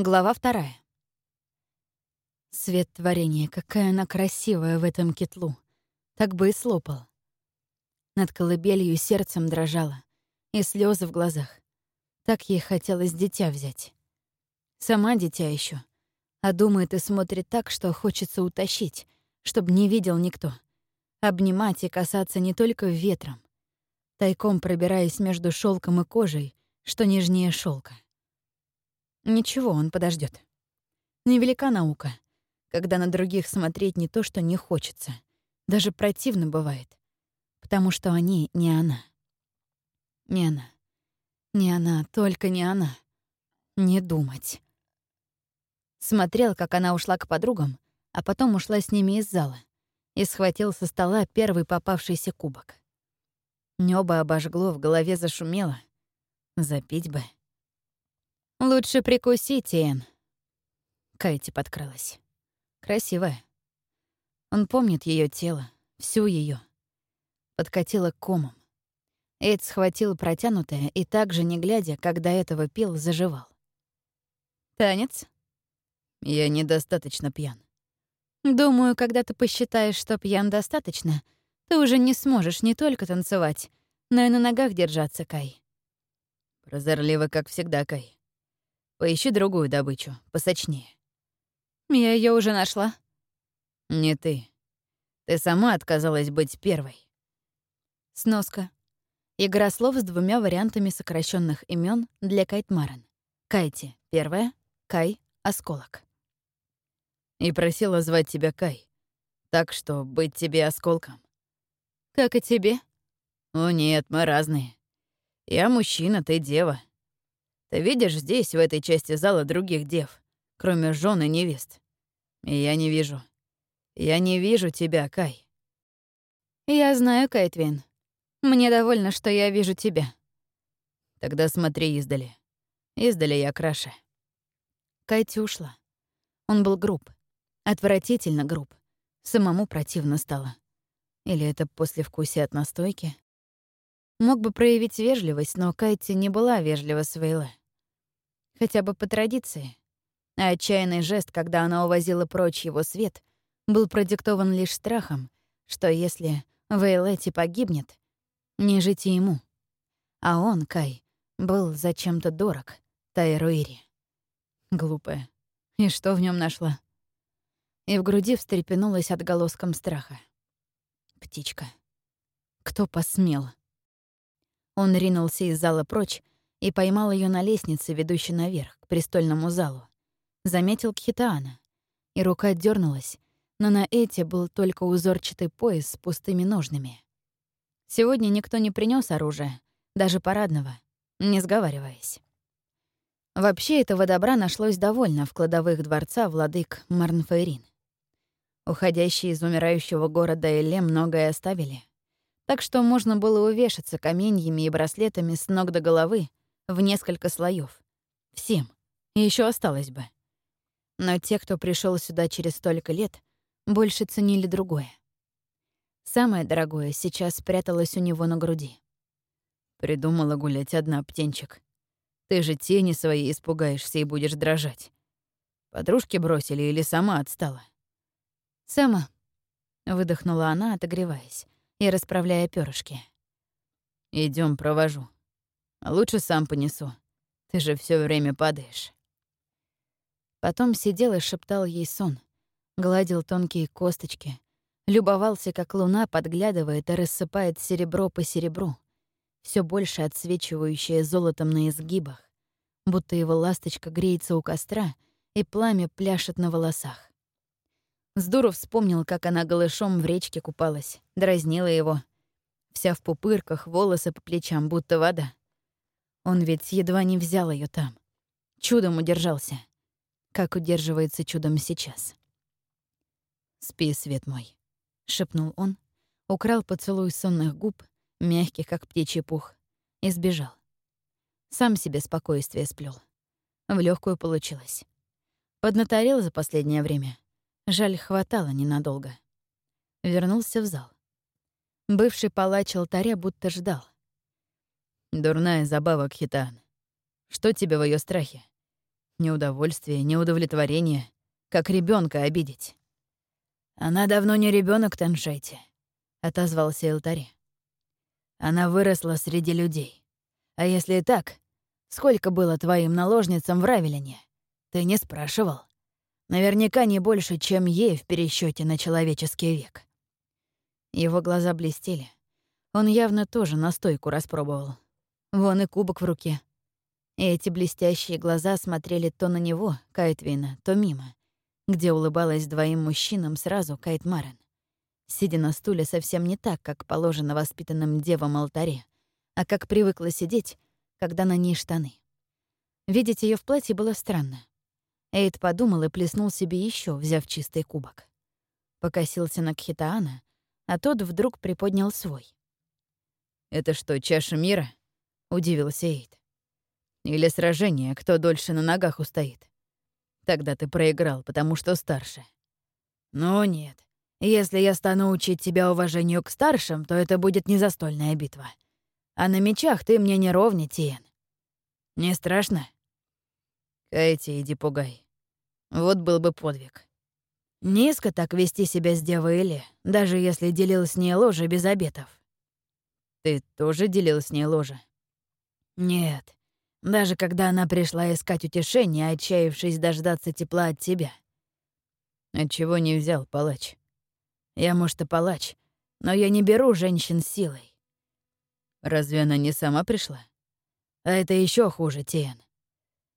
Глава вторая. Свет творения, какая она красивая в этом кетлу. Так бы и слопал. Над колыбелью сердцем дрожало, и слезы в глазах. Так ей хотелось дитя взять. Сама дитя еще, а думает и смотрит так, что хочется утащить, чтобы не видел никто. Обнимать и касаться не только ветром, тайком пробираясь между шелком и кожей, что нежнее шелка. Ничего, он подождет. Невелика наука, когда на других смотреть не то, что не хочется. Даже противно бывает. Потому что они не она. Не она. Не она, только не она. Не думать. Смотрел, как она ушла к подругам, а потом ушла с ними из зала и схватил со стола первый попавшийся кубок. Небо обожгло, в голове зашумело. Запить бы. «Лучше прикусить, Иэн». Кайти подкралась. Красивая. Он помнит ее тело, всю ее. Подкатила комом. Эд схватил протянутое и также, не глядя, как до этого пил, заживал. «Танец?» «Я недостаточно пьян». «Думаю, когда ты посчитаешь, что пьян достаточно, ты уже не сможешь не только танцевать, но и на ногах держаться, Кай». «Прозорливо, как всегда, Кай. Поищи другую добычу, посочнее. Я ее уже нашла. Не ты. Ты сама отказалась быть первой. Сноска. Игра слов с двумя вариантами сокращенных имен для Кайтмарен. Кайти — первая, Кай — осколок. И просила звать тебя Кай. Так что быть тебе осколком. Как и тебе? О нет, мы разные. Я мужчина, ты дева. Ты видишь здесь, в этой части зала, других дев, кроме жен и невест? И я не вижу. Я не вижу тебя, Кай. Я знаю, Кайтвин. Мне довольно, что я вижу тебя. Тогда смотри издали. Издали я краше. Кайти ушла. Он был груб. Отвратительно груб. Самому противно стало. Или это послевкусие от настойки? Мог бы проявить вежливость, но Кайти не была вежлива с Вейле. Хотя бы по традиции. А отчаянный жест, когда она увозила прочь его свет, был продиктован лишь страхом, что если Вейлетти погибнет, не жить и ему. А он, Кай, был зачем-то дорог Тайруире. Глупая. И что в нем нашла? И в груди встрепенулась отголоском страха. Птичка. Кто посмел? Он ринулся из зала прочь и поймал ее на лестнице, ведущей наверх, к престольному залу. Заметил Кхитаана, и рука дернулась, но на эти был только узорчатый пояс с пустыми ножными. Сегодня никто не принес оружие, даже парадного, не сговариваясь. Вообще этого добра нашлось довольно в кладовых дворца владык Марнфейрин. Уходящие из умирающего города Эле многое оставили. Так что можно было увешаться каменьями и браслетами с ног до головы в несколько слоев. Всем. И еще осталось бы. Но те, кто пришел сюда через столько лет, больше ценили другое. Самое дорогое сейчас спряталось у него на груди. Придумала гулять одна, птенчик. Ты же тени свои испугаешься и будешь дрожать. Подружки бросили или сама отстала? Сама. Выдохнула она, отогреваясь и расправляя перышки. Идем, провожу. Лучше сам понесу. Ты же все время падаешь. Потом сидел и шептал ей сон, гладил тонкие косточки, любовался, как луна подглядывает и рассыпает серебро по серебру, все больше отсвечивающее золотом на изгибах, будто его ласточка греется у костра и пламя пляшет на волосах. Здоров вспомнил, как она голышом в речке купалась, дразнила его. Вся в пупырках, волосы по плечам, будто вода. Он ведь едва не взял ее там. Чудом удержался. Как удерживается чудом сейчас. «Спи, свет мой», — шепнул он, украл поцелуй сонных губ, мягких, как птичий пух, и сбежал. Сам себе спокойствие сплел. В легкую получилось. Поднаторел за последнее время — Жаль, хватало ненадолго. Вернулся в зал. Бывший палач алтаря будто ждал. «Дурная забава, Кхитан. Что тебе в ее страхе? Неудовольствие, неудовлетворение. Как ребенка обидеть. «Она давно не ребенок, Таншайте», — отозвался Элтари. «Она выросла среди людей. А если и так, сколько было твоим наложницам в Равелине? Ты не спрашивал. Наверняка не больше, чем ей в пересчете на человеческий век». Его глаза блестели. Он явно тоже настойку распробовал. Вон и кубок в руке. И эти блестящие глаза смотрели то на него, Кайтвина, то мимо, где улыбалась двоим мужчинам сразу Кайт Марен, сидя на стуле совсем не так, как положено воспитанным девам алтаре, а как привыкла сидеть, когда на ней штаны. Видеть ее в платье было странно. Эйд подумал и плеснул себе еще, взяв чистый кубок. Покосился на Кхитаана, а тот вдруг приподнял свой. «Это что, чаша мира?» — удивился Эйд. «Или сражение, кто дольше на ногах устоит? Тогда ты проиграл, потому что старше». «Ну нет. Если я стану учить тебя уважению к старшим, то это будет не застольная битва. А на мечах ты мне не ровня, Тиен. Не страшно?» «Кайти, иди пугай. Вот был бы подвиг». Низко так вести себя с девой Или, даже если делил с ней ложе без обетов. Ты тоже делил с ней ложе? Нет. Даже когда она пришла искать утешения, отчаявшись дождаться тепла от тебя. Отчего не взял, палач? Я, может, и палач, но я не беру женщин силой. Разве она не сама пришла? А это еще хуже, Тиен.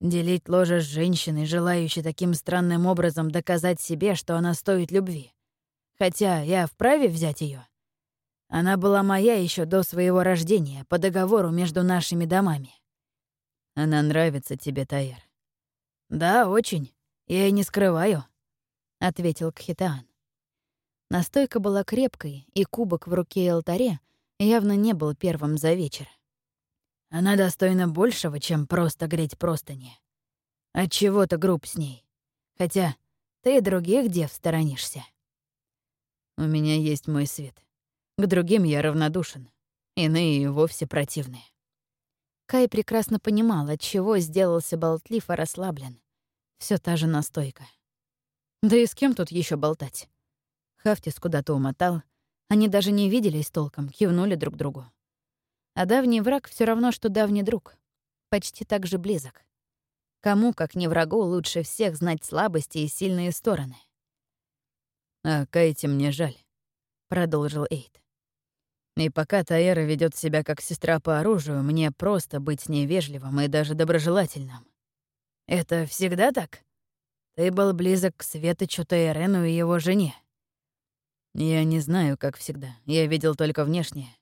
Делить ложе с женщиной, желающей таким странным образом доказать себе, что она стоит любви. Хотя я вправе взять ее. Она была моя еще до своего рождения, по договору между нашими домами. Она нравится тебе, Таир. Да, очень. Я и не скрываю, — ответил Кхитаан. Настойка была крепкой, и кубок в руке алтаре явно не был первым за вечер. Она достойна большего, чем просто греть простыни. Отчего то груб с ней. Хотя ты и других дев сторонишься. У меня есть мой свет. К другим я равнодушен. Иные и вовсе противные. Кай прекрасно понимал, от чего сделался болтлив и расслаблен. Все та же настойка. Да и с кем тут еще болтать? Хафтис куда-то умотал. Они даже не виделись толком, кивнули друг другу. А давний враг все равно, что давний друг. Почти так же близок. Кому, как не врагу, лучше всех знать слабости и сильные стороны. «А Кайте мне жаль», — продолжил Эйд. «И пока Таэра ведет себя как сестра по оружию, мне просто быть с ней вежливым и даже доброжелательным». «Это всегда так? Ты был близок к Светочу Таэрену и его жене?» «Я не знаю, как всегда. Я видел только внешнее.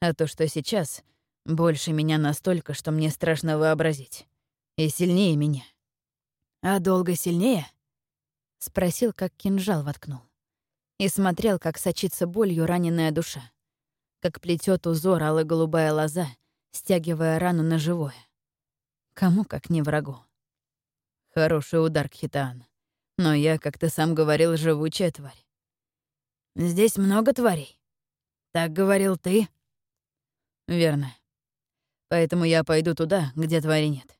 А то, что сейчас, больше меня настолько, что мне страшно вообразить. И сильнее меня. «А долго сильнее?» — спросил, как кинжал воткнул. И смотрел, как сочится болью раненая душа. Как плетет узор алло-голубая лоза, стягивая рану на живое. Кому, как не врагу. Хороший удар, Кхитаан. Но я, как ты сам говорил, живучая тварь. Здесь много тварей. Так говорил ты. Верно. Поэтому я пойду туда, где твари нет.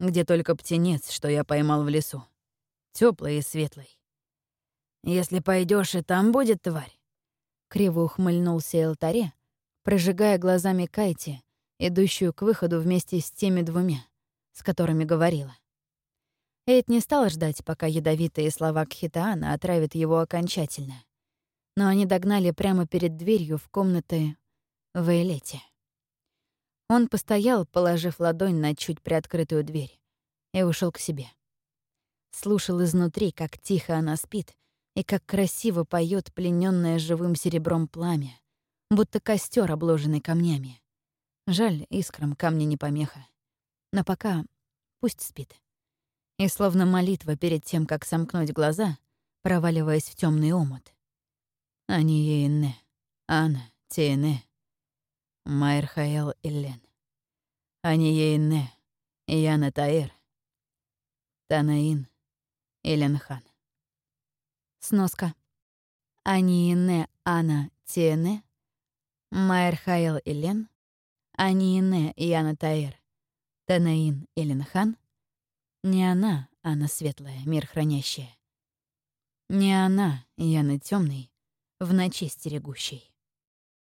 Где только птенец, что я поймал в лесу. Теплый и светлый. Если пойдешь, и там будет тварь. Криво ухмыльнулся Элтаре, прожигая глазами Кайти, идущую к выходу вместе с теми двумя, с которыми говорила. Эйд не стал ждать, пока ядовитые слова Кхитаана отравят его окончательно. Но они догнали прямо перед дверью в комнаты в Эйлете. Он постоял, положив ладонь на чуть приоткрытую дверь, и ушел к себе. Слушал изнутри, как тихо она спит и как красиво поет плененное живым серебром пламя, будто костер, обложенный камнями. Жаль, искрам камня не помеха. Но пока пусть спит. И словно молитва перед тем, как сомкнуть глаза, проваливаясь в темный омут. Они ейне, Ана, Тейне, Майер Хаэл Иллен. Аниейне, Яна Таэр, Танаин, Эленхан. Сноска. Аниене Ана Тиене, Майер Хаэл Илен, Аниене Яна Таэр, Танаин Эленхан, Не она, Анна Светлая, мир хранящая. Не она, Яна Темный, в ночи стерегущий.